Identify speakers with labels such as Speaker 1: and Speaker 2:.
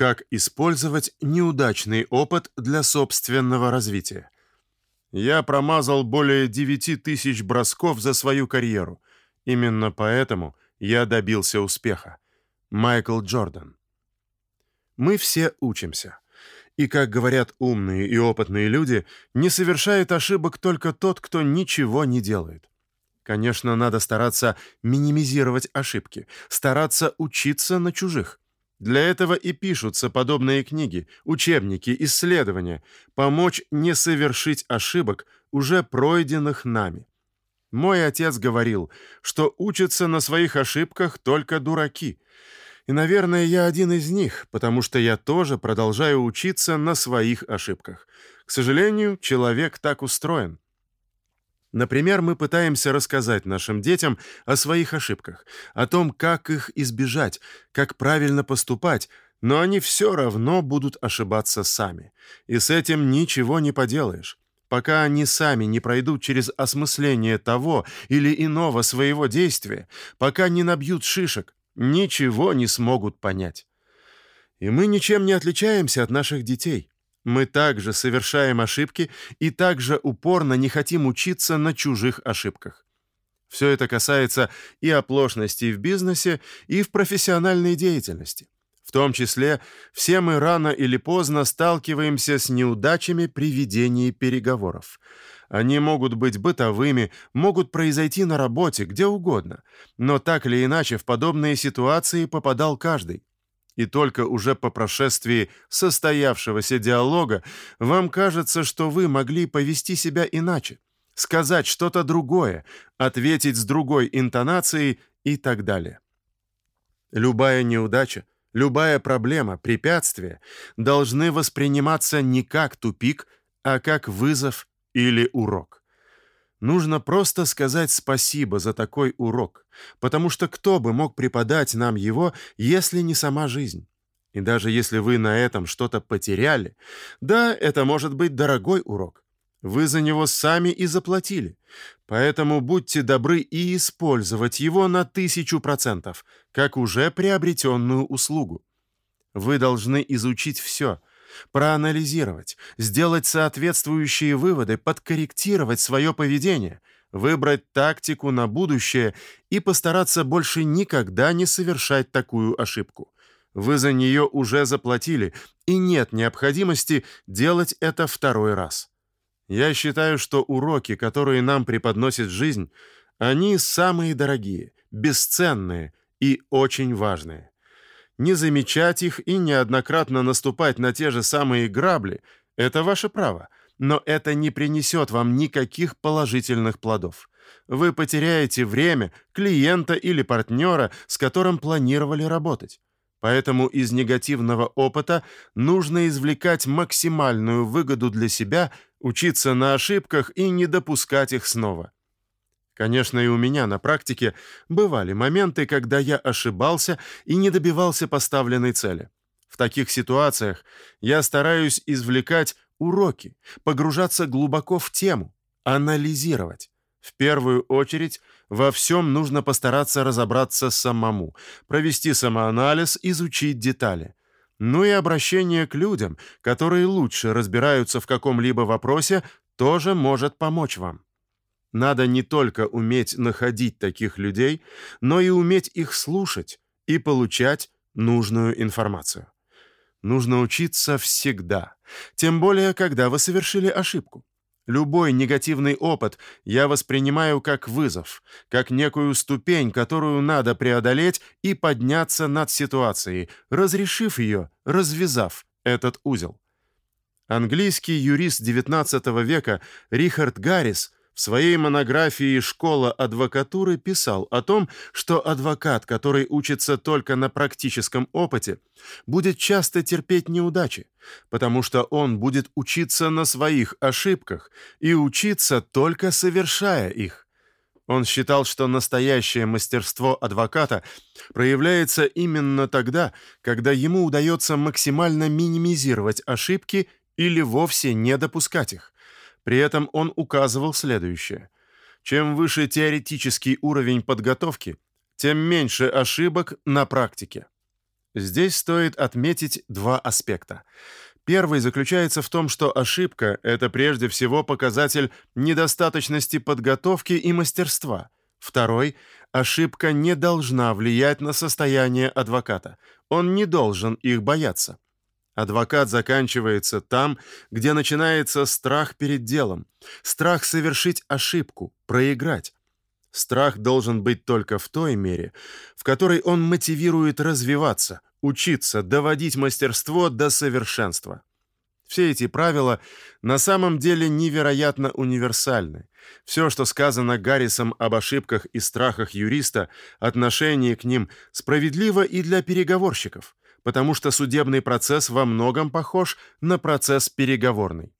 Speaker 1: Как использовать неудачный опыт для собственного развития? Я промазал более 9 тысяч бросков за свою карьеру. Именно поэтому я добился успеха. Майкл Джордан. Мы все учимся. И, как говорят умные и опытные люди, не совершает ошибок только тот, кто ничего не делает. Конечно, надо стараться минимизировать ошибки, стараться учиться на чужих. Для этого и пишутся подобные книги, учебники, исследования, помочь не совершить ошибок, уже пройденных нами. Мой отец говорил, что учатся на своих ошибках только дураки. И, наверное, я один из них, потому что я тоже продолжаю учиться на своих ошибках. К сожалению, человек так устроен. Например, мы пытаемся рассказать нашим детям о своих ошибках, о том, как их избежать, как правильно поступать, но они все равно будут ошибаться сами. И с этим ничего не поделаешь. Пока они сами не пройдут через осмысление того или иного своего действия, пока не набьют шишек, ничего не смогут понять. И мы ничем не отличаемся от наших детей. Мы также совершаем ошибки и также упорно не хотим учиться на чужих ошибках. Все это касается и оплошностей в бизнесе, и в профессиональной деятельности. В том числе все мы рано или поздно сталкиваемся с неудачами при ведении переговоров. Они могут быть бытовыми, могут произойти на работе, где угодно, но так или иначе в подобные ситуации попадал каждый и только уже по прошествии состоявшегося диалога вам кажется, что вы могли повести себя иначе, сказать что-то другое, ответить с другой интонацией и так далее. Любая неудача, любая проблема, препятствие должны восприниматься не как тупик, а как вызов или урок. Нужно просто сказать спасибо за такой урок, потому что кто бы мог преподать нам его, если не сама жизнь? И даже если вы на этом что-то потеряли, да, это может быть дорогой урок. Вы за него сами и заплатили. Поэтому будьте добры и использовать его на тысячу процентов, как уже приобретенную услугу. Вы должны изучить все — проанализировать, сделать соответствующие выводы, подкорректировать свое поведение, выбрать тактику на будущее и постараться больше никогда не совершать такую ошибку. Вы за нее уже заплатили, и нет необходимости делать это второй раз. Я считаю, что уроки, которые нам преподносит жизнь, они самые дорогие, бесценные и очень важные не замечать их и неоднократно наступать на те же самые грабли – это ваше право, но это не принесет вам никаких положительных плодов. Вы потеряете время клиента или партнера, с которым планировали работать. Поэтому из негативного опыта нужно извлекать максимальную выгоду для себя, учиться на ошибках и не допускать их снова. Конечно, и у меня на практике бывали моменты, когда я ошибался и не добивался поставленной цели. В таких ситуациях я стараюсь извлекать уроки, погружаться глубоко в тему, анализировать. В первую очередь, во всем нужно постараться разобраться самому, провести самоанализ, изучить детали. Ну и обращение к людям, которые лучше разбираются в каком-либо вопросе, тоже может помочь вам. Надо не только уметь находить таких людей, но и уметь их слушать и получать нужную информацию. Нужно учиться всегда, тем более, когда вы совершили ошибку. Любой негативный опыт я воспринимаю как вызов, как некую ступень, которую надо преодолеть и подняться над ситуацией, разрешив ее, развязав этот узел. Английский юрист XIX века Рихард Гаррис – в своей монографии «Школа адвокатуры» писал о том, что адвокат, который учится только на практическом опыте, будет часто терпеть неудачи, потому что он будет учиться на своих ошибках и учиться только совершая их. Он считал, что настоящее мастерство адвоката проявляется именно тогда, когда ему удается максимально минимизировать ошибки или вовсе не допускать их. При этом он указывал следующее. Чем выше теоретический уровень подготовки, тем меньше ошибок на практике. Здесь стоит отметить два аспекта. Первый заключается в том, что ошибка это прежде всего показатель недостаточности подготовки и мастерства. Второй ошибка не должна влиять на состояние адвоката. Он не должен их бояться. Адвокат заканчивается там, где начинается страх перед делом, страх совершить ошибку, проиграть. Страх должен быть только в той мере, в которой он мотивирует развиваться, учиться, доводить мастерство до совершенства. Все эти правила на самом деле невероятно универсальны. Все, что сказано Гаррисом об ошибках и страхах юриста, отношение к ним справедливо и для переговорщиков, потому что судебный процесс во многом похож на процесс переговорный.